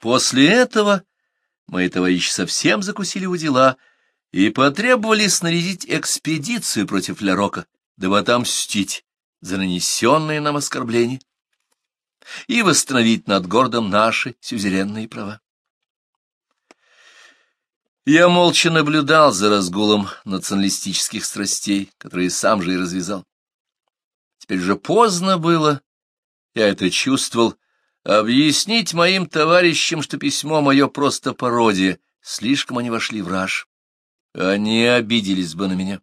После этого мои товарищи совсем закусили у дела и потребовали снарядить экспедицию против Лярока, дабы отомстить за нанесенные нам оскорбления и восстановить над городом наши сюзеренные права. Я молча наблюдал за разгулом националистических страстей, которые сам же и развязал. Теперь же поздно было, я это чувствовал, — Объяснить моим товарищам, что письмо мое просто пародия. Слишком они вошли в раж. Они обиделись бы на меня.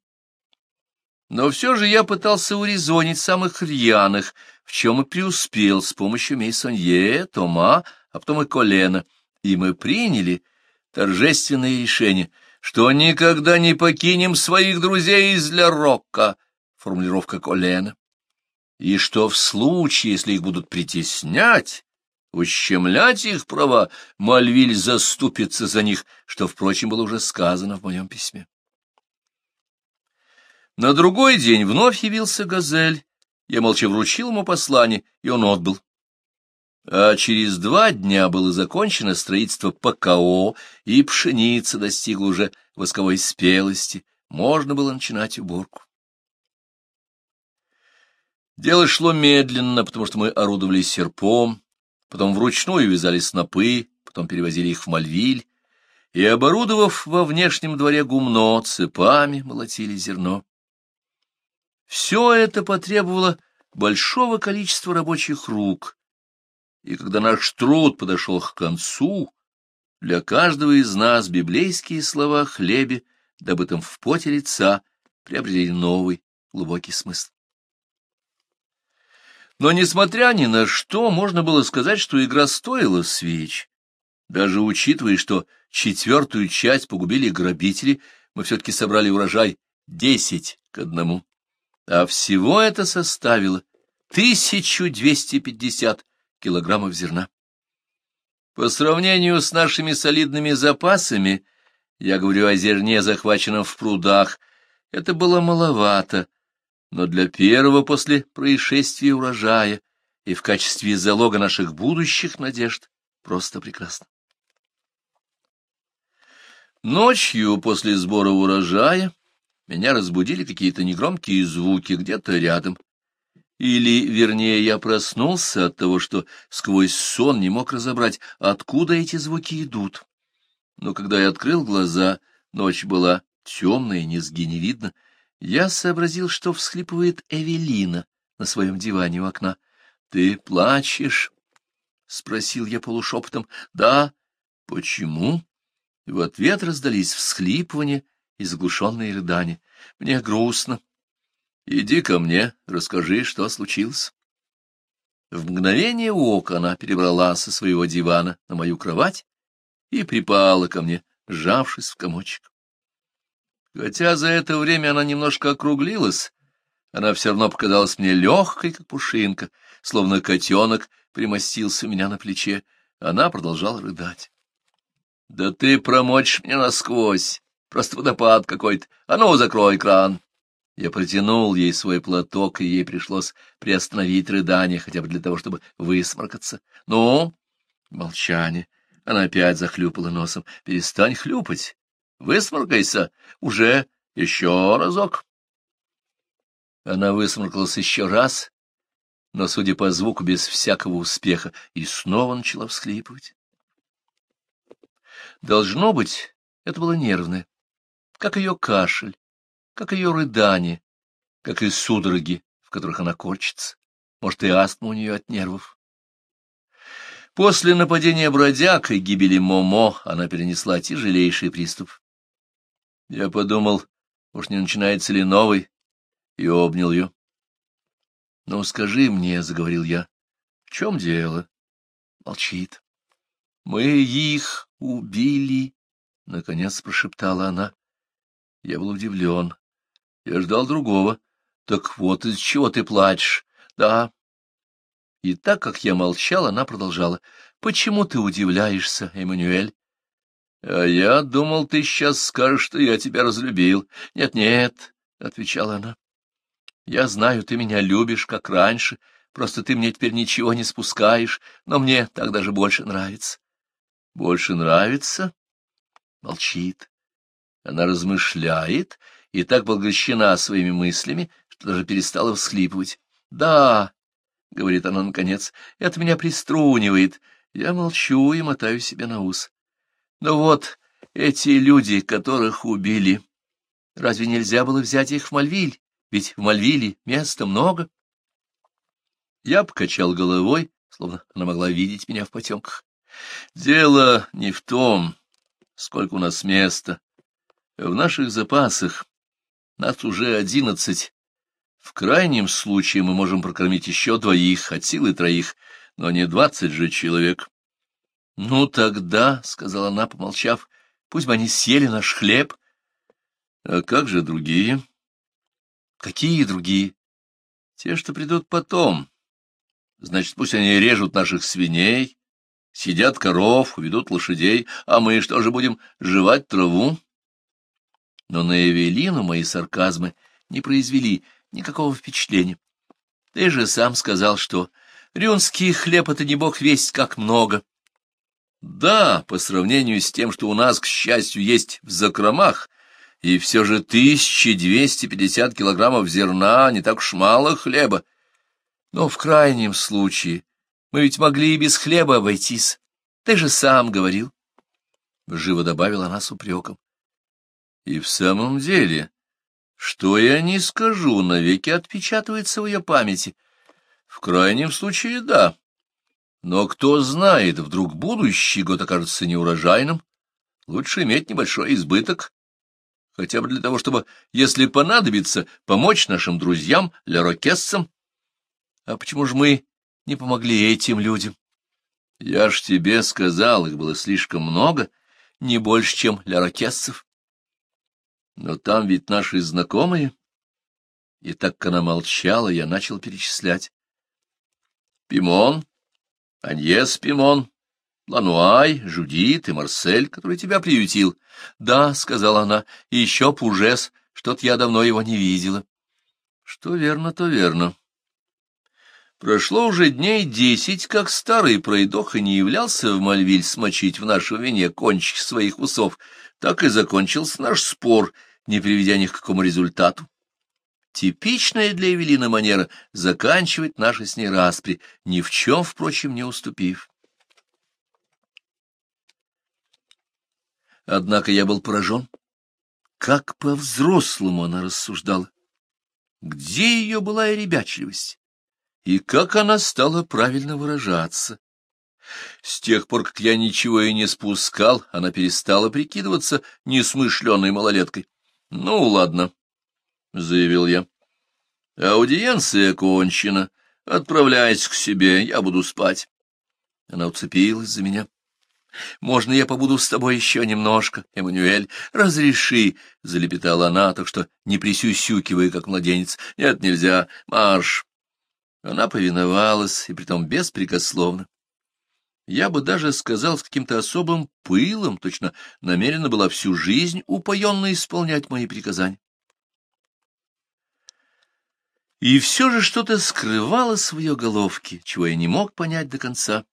Но все же я пытался урезонить самых рьяных, в чем и преуспел с помощью Мейсонье, Тома, а потом и Колена. И мы приняли торжественное решение, что никогда не покинем своих друзей из Ля Рокка, формулировка Колена, и что в случае, если их будут притеснять, ущемлять их права, Мальвиль заступится за них, что, впрочем, было уже сказано в моем письме. На другой день вновь явился Газель. Я молча вручил ему послание, и он отбыл. А через два дня было закончено строительство ПКО, и пшеница достигла уже восковой спелости. Можно было начинать уборку. Дело шло медленно, потому что мы орудовали серпом, потом вручную вязали снопы, потом перевозили их в Мальвиль, и, оборудовав во внешнем дворе гумно, цепами молотили зерно. Все это потребовало большого количества рабочих рук, и когда наш труд подошел к концу, для каждого из нас библейские слова о хлебе, добытом в поте лица, приобрели новый глубокий смысл. Но, несмотря ни на что, можно было сказать, что игра стоила свеч. Даже учитывая, что четвертую часть погубили грабители, мы все-таки собрали урожай десять к одному. А всего это составило 1250 килограммов зерна. По сравнению с нашими солидными запасами, я говорю о зерне, захваченном в прудах, это было маловато, но для первого после происшествия урожая и в качестве залога наших будущих надежд просто прекрасно. Ночью после сбора урожая меня разбудили какие-то негромкие звуки где-то рядом. Или, вернее, я проснулся от того, что сквозь сон не мог разобрать, откуда эти звуки идут. Но когда я открыл глаза, ночь была темная, низги не видно — я сообразил, что всхлипывает Эвелина на своем диване у окна. — Ты плачешь? — спросил я полушепотом. — Да. — Почему? И в ответ раздались всхлипывания и заглушенные рыдания. — Мне грустно. — Иди ко мне, расскажи, что случилось. В мгновение ока она перебрала со своего дивана на мою кровать и припала ко мне, сжавшись в комочек. Хотя за это время она немножко округлилась, она все равно показалась мне легкой, как пушинка, словно котенок примостился у меня на плече. Она продолжала рыдать. — Да ты промочишь меня насквозь! Просто водопад какой-то! А ну, закрой кран! Я протянул ей свой платок, и ей пришлось приостановить рыдание, хотя бы для того, чтобы высморкаться. — Ну? — Молчание. Она опять захлюпала носом. — Перестань хлюпать. Высморкайся уже еще разок. Она высморкалась еще раз, но, судя по звуку, без всякого успеха, и снова начала всхлипывать. Должно быть, это было нервное, как ее кашель, как ее рыдание, как и судороги, в которых она корчится. Может, и астма у нее от нервов. После нападения бродяг и гибели Момо она перенесла тяжелейший приступ. Я подумал, уж не начинается ли новый, и обнял ее. — Ну, скажи мне, — заговорил я, — в чем дело? Молчит. — Мы их убили, — наконец прошептала она. Я был удивлен. Я ждал другого. Так вот, из чего ты плачешь? Да. И так как я молчал, она продолжала. — Почему ты удивляешься, Эммануэль? А я думал, ты сейчас скажешь, что я тебя разлюбил. Нет, нет, — отвечала она. Я знаю, ты меня любишь, как раньше, просто ты мне теперь ничего не спускаешь, но мне так даже больше нравится. Больше нравится? Молчит. Она размышляет и так поглощена своими мыслями, что даже перестала всхлипывать. Да, — говорит она наконец, — это меня приструнивает. Я молчу и мотаю себе на ус. Ну вот эти люди, которых убили, разве нельзя было взять их в Мальвиль? Ведь в Мальвиле места много. Я покачал головой, словно она могла видеть меня в потемках. Дело не в том, сколько у нас места. В наших запасах нас уже одиннадцать. В крайнем случае мы можем прокормить еще двоих, от силы троих, но не двадцать же человек. Ну тогда, — сказала она, помолчав, — пусть бы они съели наш хлеб. А как же другие? Какие другие? Те, что придут потом. Значит, пусть они режут наших свиней, сидят коров, ведут лошадей, а мы что же будем жевать траву? Но на Эвелину мои сарказмы не произвели никакого впечатления. Ты же сам сказал, что рюнский хлеб — это не бог весть, как много. Да, по сравнению с тем, что у нас, к счастью, есть в закромах, и все же 1250 килограммов зерна, не так уж мало хлеба. Но в крайнем случае мы ведь могли и без хлеба обойтись. Ты же сам говорил. Живо добавила она с упреком. И в самом деле, что я не скажу, навеки отпечатывается в ее памяти. В крайнем случае, да. Но кто знает, вдруг будущий год окажется неурожайным. Лучше иметь небольшой избыток, хотя бы для того, чтобы, если понадобится, помочь нашим друзьям, лярокессам. А почему же мы не помогли этим людям? Я ж тебе сказал, их было слишком много, не больше, чем лярокессов. Но там ведь наши знакомые. И так как она молчала, я начал перечислять. Пимон, Аньес Пимон, Лануай, Жудит и Марсель, который тебя приютил. — Да, — сказала она, — и еще Пужес, что-то я давно его не видела. — Что верно, то верно. Прошло уже дней десять, как старый пройдоха не являлся в Мальвиль смочить в нашем вине кончики своих усов. Так и закончился наш спор, не приведя ни к какому результату типичная для Эвелины манера заканчивать наши с ней распри, ни в чем, впрочем, не уступив. Однако я был поражен. Как по-взрослому она рассуждала. Где ее была и ребячливость? И как она стала правильно выражаться? С тех пор, как я ничего и не спускал, она перестала прикидываться несмышленной малолеткой. Ну, ладно, — заявил я. «Аудиенция кончена. Отправляйся к себе, я буду спать». Она уцепилась за меня. «Можно я побуду с тобой еще немножко, Эммануэль? Разреши!» — залепетала она, так что не присюсюкивая, как младенец. «Нет, нельзя. Марш!» Она повиновалась, и притом беспрекословно. Я бы даже сказал, с каким-то особым пылом, точно намерена была всю жизнь упоенно исполнять мои приказания. И все же что-то скрывалось в ее головке, чего я не мог понять до конца.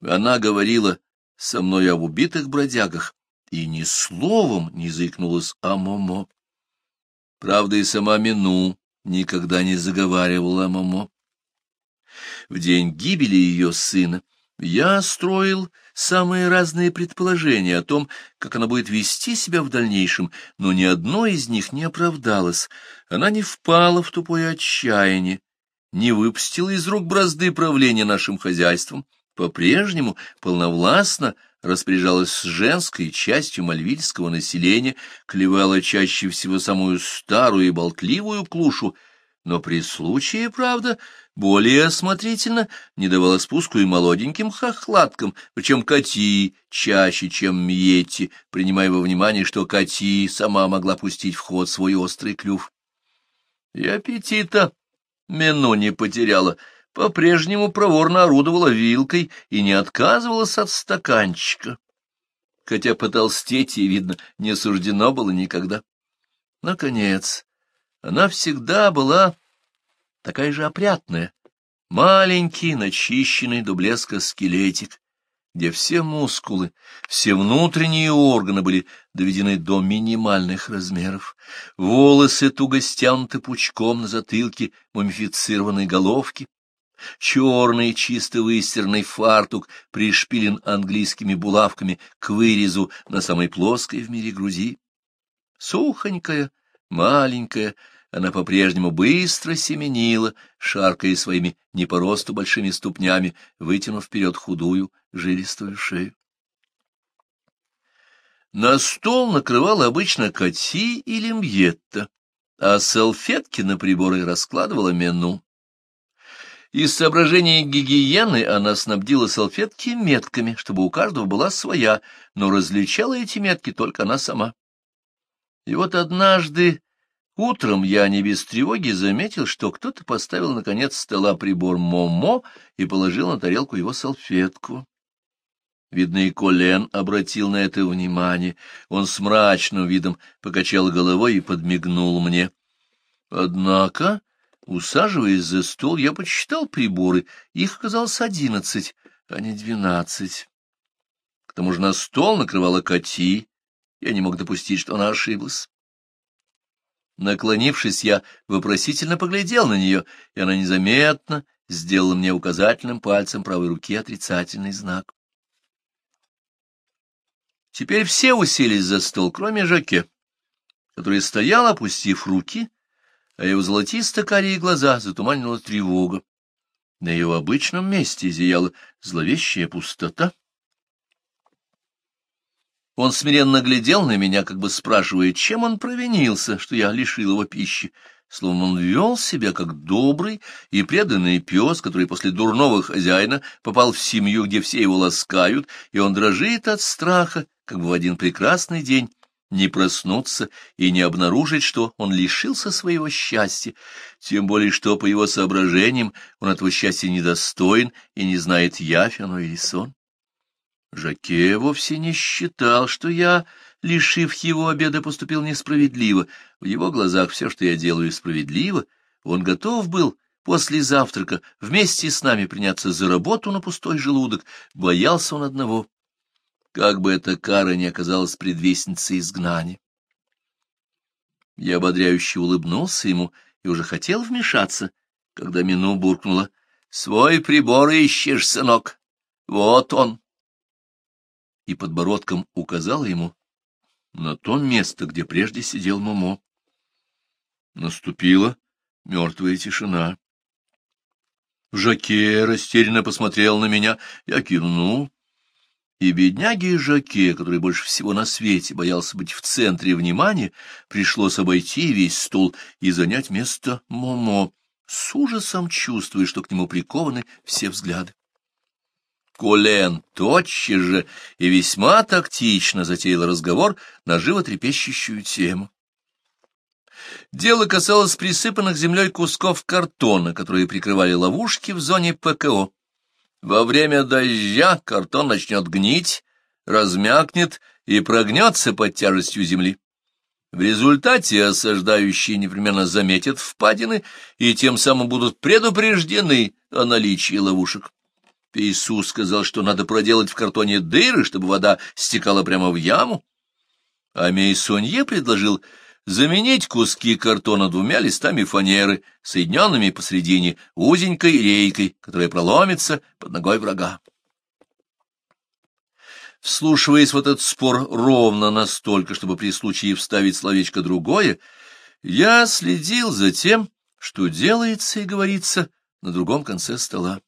Она говорила со мной об убитых бродягах и ни словом не заикнулась о Момо. Правда, и сама Мену никогда не заговаривала о Момо. В день гибели ее сына я строил самые разные предположения о том, как она будет вести себя в дальнейшем, но ни одно из них не оправдалось. Она не впала в тупое отчаяние, не выпустила из рук бразды правления нашим хозяйством, по-прежнему полновластно распоряжалась с женской частью мальвильского населения, клевала чаще всего самую старую и болтливую клушу, но при случае, правда, более осмотрительно не давала спуску и молоденьким хохлаткам, причем Кати чаще, чем Мьетти, принимая во внимание, что Кати сама могла пустить в ход свой острый клюв. И аппетита мену не потеряла, по-прежнему проворно орудовала вилкой и не отказывалась от стаканчика. Хотя потолстеть ей, видно, не суждено было никогда. Наконец, она всегда была такая же опрятная, маленький, начищенный до блеска скелетик, где все мускулы, все внутренние органы были доведены до минимальных размеров, волосы туго стянуты пучком на затылке мумифицированной головки, черный чисто выстерный фартук пришпилен английскими булавками к вырезу на самой плоской в мире груди. Сухонькая, маленькая, она по-прежнему быстро семенила, шаркая своими не по росту большими ступнями, вытянув вперед худую, жилистую шею. На стол накрывала обычно Кати или Мьетта, а салфетки на приборы раскладывала Мену. Из соображений гигиены она снабдила салфетки метками, чтобы у каждого была своя, но различала эти метки только она сама. И вот однажды Утром я не без тревоги заметил, что кто-то поставил на конец стола прибор Момо и положил на тарелку его салфетку. Видно, и Колен обратил на это внимание. Он с мрачным видом покачал головой и подмигнул мне. Однако, усаживаясь за стол, я подсчитал приборы. Их оказалось одиннадцать, а не двенадцать. К тому же на стол накрывала Кати. Я не мог допустить, что она ошиблась. Наклонившись, я вопросительно поглядел на нее, и она незаметно сделала мне указательным пальцем правой руки отрицательный знак. Теперь все уселись за стол, кроме Жаке, который стоял, опустив руки, а его золотисто-карие глаза затуманила тревога. На его обычном месте зияла зловещая пустота, он смиренно глядел на меня, как бы спрашивая, чем он провинился, что я лишил его пищи. Словно он вел себя как добрый и преданный пес, который после дурного хозяина попал в семью, где все его ласкают, и он дрожит от страха, как бы в один прекрасный день не проснуться и не обнаружить, что он лишился своего счастья, тем более что, по его соображениям, он этого счастья недостоин и не знает, явь оно или сон. Жаке вовсе не считал, что я, лишив его обеда, поступил несправедливо. В его глазах все, что я делаю, справедливо. Он готов был после завтрака вместе с нами приняться за работу на пустой желудок. Боялся он одного. Как бы эта кара не оказалась предвестницей изгнания. Я ободряюще улыбнулся ему и уже хотел вмешаться, когда Мену буркнула. — Свой прибор ищешь, сынок. Вот он и подбородком указала ему на то место, где прежде сидел Момо. Наступила мертвая тишина. Жаке растерянно посмотрел на меня, я кивнул, и бедняге Жаке, который больше всего на свете боялся быть в центре внимания, пришлось обойти весь стол и занять место Момо, с ужасом чувствуя, что к нему прикованы все взгляды. Колен тотчас же и весьма тактично затеял разговор на животрепещущую тему. Дело касалось присыпанных землей кусков картона, которые прикрывали ловушки в зоне ПКО. Во время дождя картон начнет гнить, размякнет и прогнется под тяжестью земли. В результате осаждающие непременно заметят впадины и тем самым будут предупреждены о наличии ловушек. Иисус сказал, что надо проделать в картоне дыры, чтобы вода стекала прямо в яму. А Мейсонье предложил заменить куски картона двумя листами фанеры, соединенными посредине узенькой рейкой, которая проломится под ногой врага. Вслушиваясь в этот спор ровно настолько, чтобы при случае вставить словечко другое, я следил за тем, что делается и говорится на другом конце стола.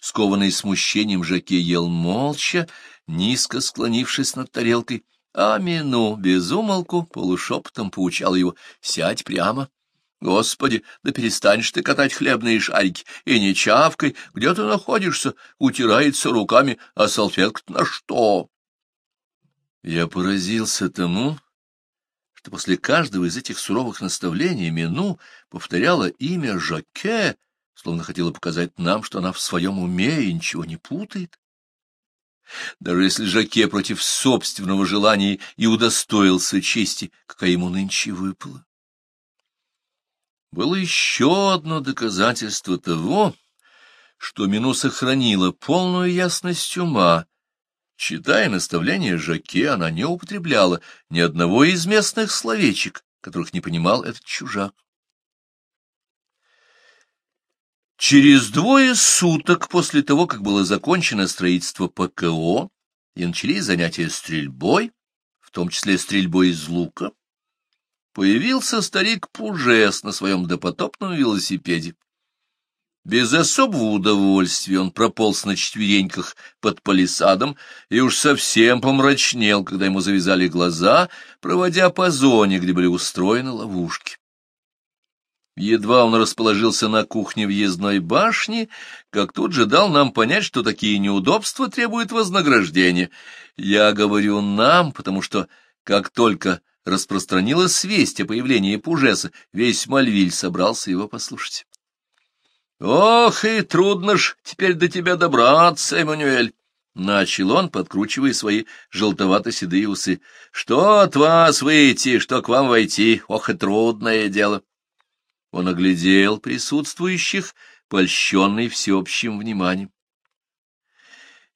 Скованный смущением, Жаке ел молча, низко склонившись над тарелкой, а Мину безумолку полушепотом поучал его «Сядь прямо». Господи, да перестанешь ты катать хлебные шарики, и не чавкой, где ты находишься, утирается руками, а салфетка на что? Я поразился тому, что после каждого из этих суровых наставлений Мину повторяла имя Жаке, словно хотела показать нам, что она в своем уме и ничего не путает. Даже если Жаке против собственного желания и удостоился чести, какая ему нынче выпала. Было еще одно доказательство того, что Мину сохранила полную ясность ума. Читая наставления Жаке, она не употребляла ни одного из местных словечек, которых не понимал этот чужак. Через двое суток после того, как было закончено строительство ПКО, и начались занятия стрельбой, в том числе стрельбой из лука, появился старик Пужес на своем допотопном велосипеде. Без особого удовольствия он прополз на четвереньках под палисадом и уж совсем помрачнел, когда ему завязали глаза, проводя по зоне, где были устроены ловушки. Едва он расположился на кухне въездной башни, как тут же дал нам понять, что такие неудобства требуют вознаграждения. Я говорю «нам», потому что, как только распространилась весть о появлении Пужеса, весь Мальвиль собрался его послушать. «Ох, и трудно ж теперь до тебя добраться, Эммануэль!» — начал он, подкручивая свои желтовато-седые усы. — Что от вас выйти, что к вам войти, ох и трудное дело! — он оглядел присутствующих, польщенный всеобщим вниманием.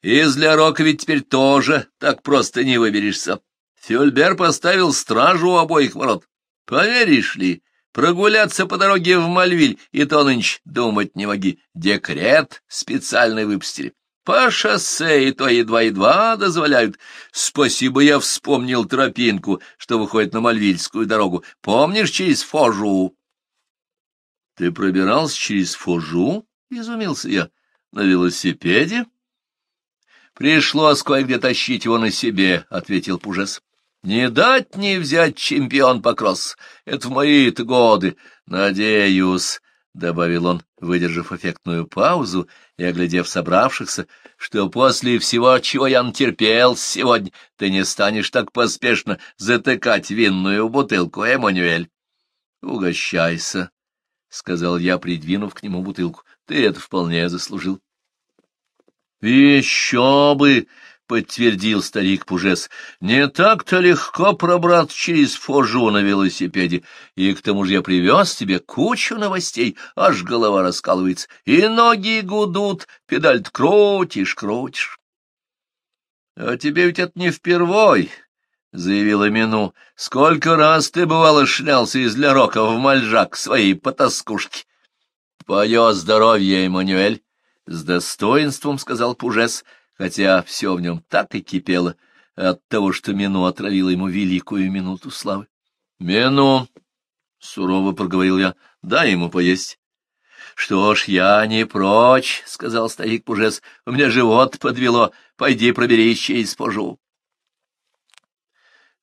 «Из Лярока ведь теперь тоже так просто не выберешься. Фюльбер поставил стражу у обоих ворот. Поверишь ли, прогуляться по дороге в Мальвиль, и то нынче думать не моги. Декрет специальный выпустили». По шоссе и то едва-едва дозволяют. Спасибо, я вспомнил тропинку, что выходит на Мальвильскую дорогу. Помнишь, через Фожу? — Ты пробирался через фужу? — изумился я. — На велосипеде? — Пришлось кое-где тащить его на себе, — ответил Пужес. — Не дать не взять чемпион по кросс, Это в мои-то годы. Надеюсь, — добавил он, выдержав эффектную паузу и оглядев собравшихся, — что после всего, чего я натерпел сегодня, ты не станешь так поспешно затыкать винную бутылку, Эммануэль. — Угощайся, — сказал я, придвинув к нему бутылку. — Ты это вполне заслужил. — Еще бы! — подтвердил старик Пужес. — Не так-то легко пробраться через фожу на велосипеде. И к тому же я привез тебе кучу новостей, аж голова раскалывается. И ноги гудут, педаль крутишь, крутишь. — А тебе ведь это не впервой, — заявила Мину. — Сколько раз ты, бывало, шлялся из для рока в мальжак своей потаскушки? — Твое здоровье, Эммануэль! — с достоинством сказал Пужес, хотя все в нем так и кипело от того, что Мину отравила ему великую минуту славы. — Мину! — сурово проговорил я. — Дай ему поесть. — Что ж, я не прочь, — сказал старик Пужес. — У меня живот подвело. Пойди проберись через пожу.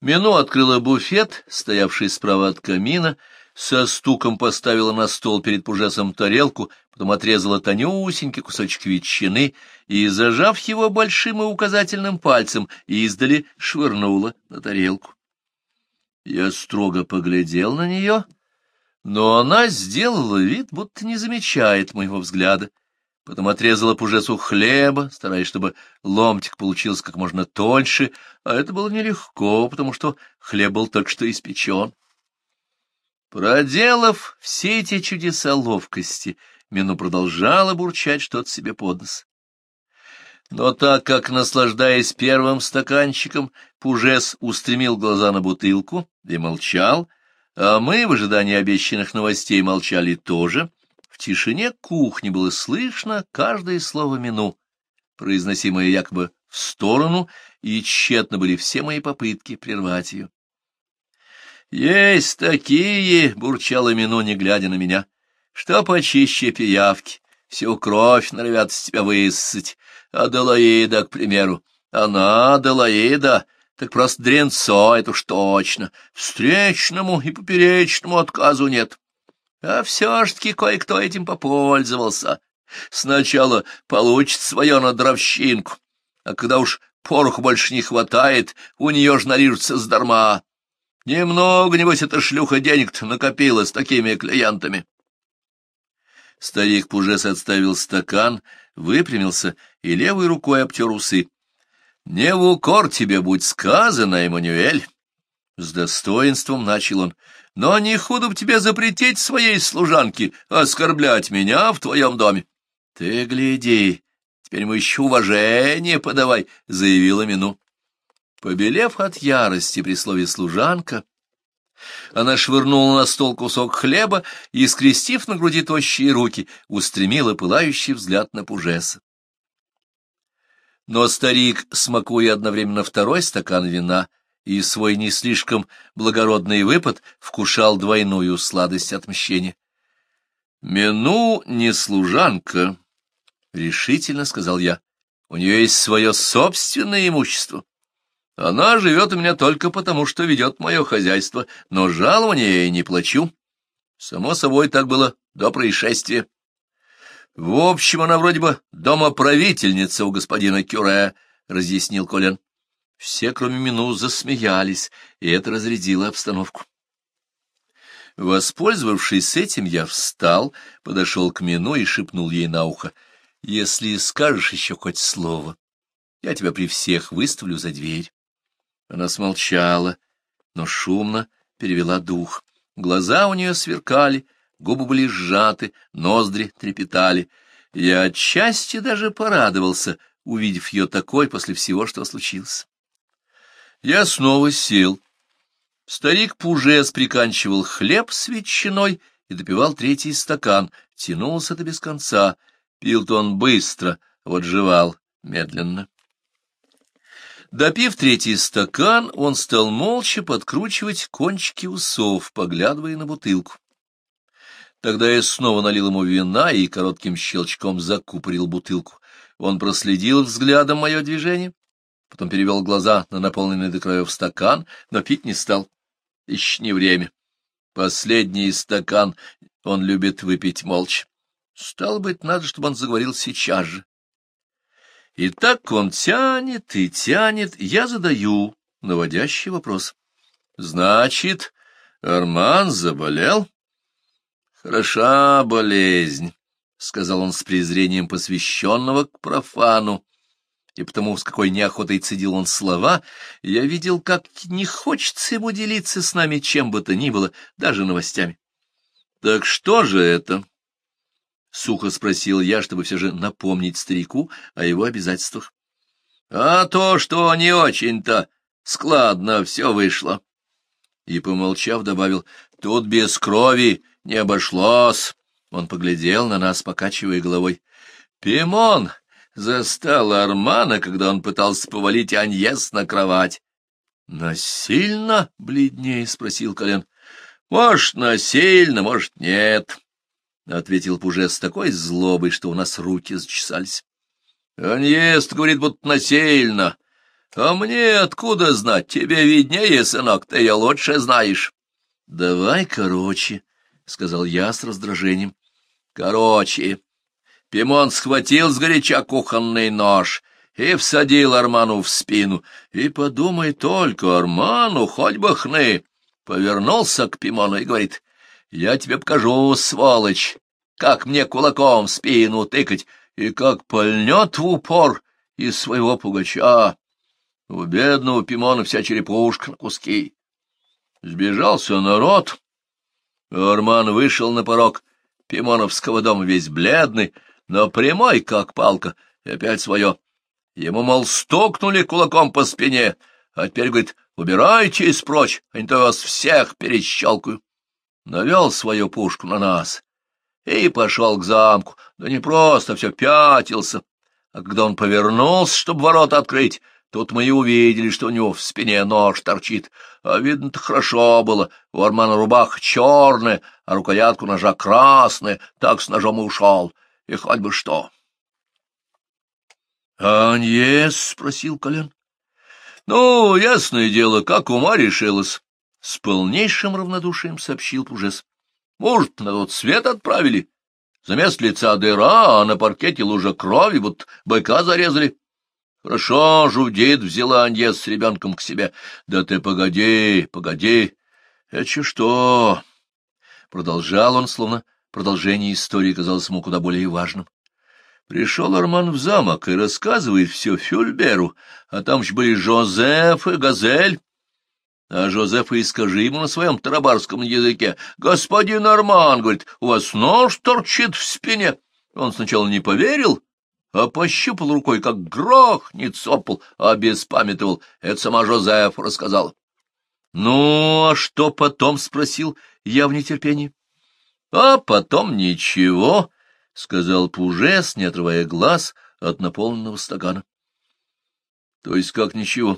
Мину открыла буфет, стоявший справа от камина, со стуком поставила на стол перед пужесом тарелку, потом отрезала тонюсенький кусочек ветчины и, зажав его большим и указательным пальцем, издали швырнула на тарелку. Я строго поглядел на нее, но она сделала вид, будто не замечает моего взгляда, потом отрезала пужесу хлеба, стараясь, чтобы ломтик получился как можно тоньше, а это было нелегко, потому что хлеб был только что испечен. Проделав все эти чудеса ловкости, Мину продолжала бурчать что-то себе под нос. Но так как, наслаждаясь первым стаканчиком, Пужес устремил глаза на бутылку и молчал, а мы в ожидании обещанных новостей молчали тоже, — тишине кухни было слышно каждое слово мину, произносимое якобы в сторону, и тщетно были все мои попытки прервать ее. «Есть такие!» — бурчала Мину, не глядя на меня. «Что почище пиявки, всю кровь норовят с тебя высосать. Аделаида, к примеру, она, Аделаида, так просто дренцо, это уж точно, встречному и поперечному отказу нет. А все-таки кое-кто этим попользовался. Сначала получит свое на дровщинку, а когда уж пороху больше не хватает, у нее ж нарижется сдарма. Немного, небось, эта шлюха денег-то накопила с такими клиентами. Старик Пужес отставил стакан, выпрямился и левой рукой обтер усы. — Не в укор тебе будь сказано, Эммануэль. С достоинством начал он. Но не худо б тебе запретить своей служанке оскорблять меня в твоем доме. Ты гляди, теперь мы еще уважение подавай, заявила Мину. Побелев от ярости при слове «служанка», она швырнула на стол кусок хлеба и, скрестив на груди тощие руки, устремила пылающий взгляд на Пужеса. Но старик, смакуя одновременно второй стакан вина, и свой не слишком благородный выпад вкушал двойную сладость отмщения. Мину не служанка», — решительно сказал я. «У нее есть свое собственное имущество. Она живет у меня только потому, что ведет мое хозяйство, но жалования я не плачу. Само собой, так было до происшествия. В общем, она вроде бы домоправительница у господина Кюре», — разъяснил Колин. Все, кроме Мину, засмеялись, и это разрядило обстановку. Воспользовавшись этим, я встал, подошел к Мину и шепнул ей на ухо. — Если скажешь еще хоть слово, я тебя при всех выставлю за дверь. Она смолчала, но шумно перевела дух. Глаза у нее сверкали, губы были сжаты, ноздри трепетали. Я отчасти даже порадовался, увидев ее такой после всего, что случилось. Я снова сел. Старик Пужес приканчивал хлеб с ветчиной и допивал третий стакан. Тянулся это без конца. Пил-то он быстро, вот жевал медленно. Допив третий стакан, он стал молча подкручивать кончики усов, поглядывая на бутылку. Тогда я снова налил ему вина и коротким щелчком закупорил бутылку. Он проследил взглядом мое движение потом перевел глаза на наполненный до краев стакан, но пить не стал. Еще не время. Последний стакан он любит выпить молча. Стало быть, надо, чтобы он заговорил сейчас же. И так он тянет и тянет, я задаю наводящий вопрос. Значит, Арман заболел? Хороша болезнь, — сказал он с презрением посвященного к профану, и потому, с какой неохотой цедил он слова, я видел, как не хочется ему делиться с нами чем бы то ни было, даже новостями. — Так что же это? — сухо спросил я, чтобы все же напомнить старику о его обязательствах. — А то, что не очень-то складно все вышло. И, помолчав, добавил, — тут без крови не обошлось. Он поглядел на нас, покачивая головой. — Пимон! — застала Армана, когда он пытался повалить Аньес на кровать. «Насильно?» — бледнее спросил Колен. «Может, насильно, может, нет», — ответил Пуже с такой злобой, что у нас руки зачесались. «Аньес, — говорит, — будто насильно. А мне откуда знать? Тебе виднее, сынок, ты ее лучше знаешь». «Давай короче», — сказал я с раздражением. «Короче», Пимон схватил сгоряча кухонный нож и всадил Арману в спину. И подумай только, Арману, хоть бы хны! Повернулся к Пимону и говорит, «Я тебе покажу, сволочь, как мне кулаком в спину тыкать, и как пальнет в упор из своего пугача. У бедного Пимона вся черепушка на куски». Сбежался народ. Арман вышел на порог Пимоновского дома весь бледный, но прямой, как палка, и опять свое. Ему, мол, стукнули кулаком по спине, а теперь, говорит, убирайтесь прочь, а не то вас всех перещелкаю. Навел свою пушку на нас и пошел к замку, да не просто, все пятился. А когда он повернулся, чтобы ворота открыть, тут мы и увидели, что у него в спине нож торчит. А видно-то хорошо было, у Армана рубаха черная, а рукоятку ножа красная, так с ножом и ушел и хоть бы что. — Аньес? — спросил Колен. — Ну, ясное дело, как ума решилась, — с полнейшим равнодушием сообщил Пужес. — Может, на тот свет отправили? Замест лица дыра, а на паркете лужа крови, вот быка зарезали. Хорошо, жудит, взяла Аньес с ребенком к себе. Да ты погоди, погоди. Это что? Продолжал он, словно Продолжение истории казалось ему куда более важным. Пришел Арман в замок и рассказывает все Фюльберу, а там же были Жозеф и Газель. А Жозефа и скажи ему на своем тарабарском языке. «Господин Арман, — говорит, — у вас нож торчит в спине». Он сначала не поверил, а пощупал рукой, как грохнет сопл, а беспамятовал. Это сама Жозеф рассказала. «Ну, а что потом?» — спросил я в нетерпении. — А потом ничего, — сказал Пужес, не отрывая глаз от наполненного стакана. — То есть как ничего?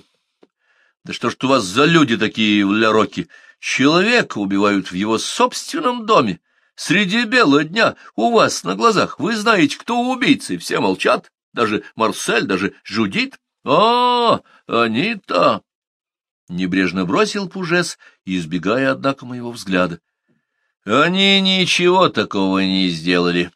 Да что ж у вас за люди такие в Ляроке? Человека убивают в его собственном доме. Среди бела дня у вас на глазах вы знаете, кто убийцы, все молчат, даже Марсель, даже Жудит. А, они-то! Небрежно бросил Пужес, избегая, однако, моего взгляда. Они ничего такого не сделали.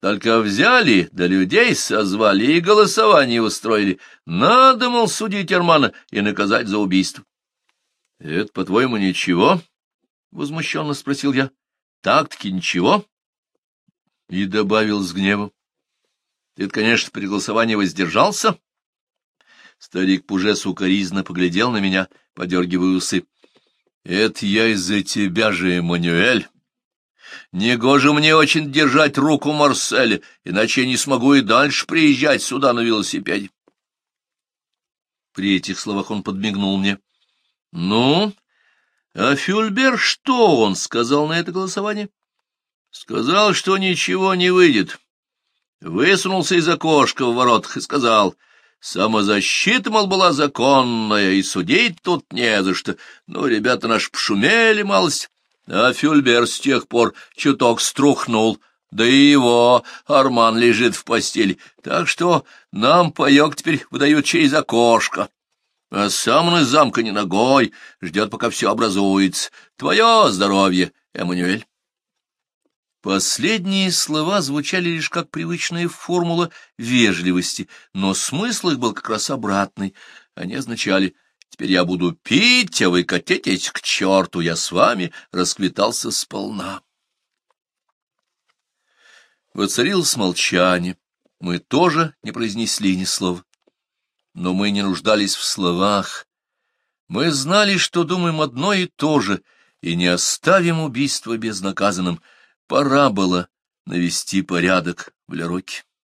Только взяли, да людей созвали и голосование устроили. Надо, мол, судить Армана и наказать за убийство. — Это, по-твоему, ничего? — возмущенно спросил я. — Так-таки ничего? И добавил с гневом. — Ты, конечно, при голосовании воздержался? Старик Пуже сукоризно поглядел на меня, подергивая усы. Это я из-за тебя же, Эммануэль. Негоже мне очень держать руку Марселя, иначе я не смогу и дальше приезжать сюда на велосипеде. При этих словах он подмигнул мне. — Ну, а Фюльбер что он сказал на это голосование? — Сказал, что ничего не выйдет. Высунулся из окошка в воротах и сказал, Самозащита, мол, была законная, и судить тут не за что. Ну, ребята наши пшумели малость, а Фюльбер с тех пор чуток струхнул. Да и его Арман лежит в постели, так что нам паёк теперь выдают через окошко. А сам он из замка не ногой, ждет, пока всё образуется. Твое здоровье, Эммануэль. Последние слова звучали лишь как привычная формула вежливости, но смысл их был как раз обратный. Они означали «Теперь я буду пить, а вы катитесь к черту, я с вами расквитался сполна». Воцарилось молчание. Мы тоже не произнесли ни слова. Но мы не нуждались в словах. Мы знали, что думаем одно и то же, и не оставим убийство безнаказанным — Пора было навести порядок в Лероке.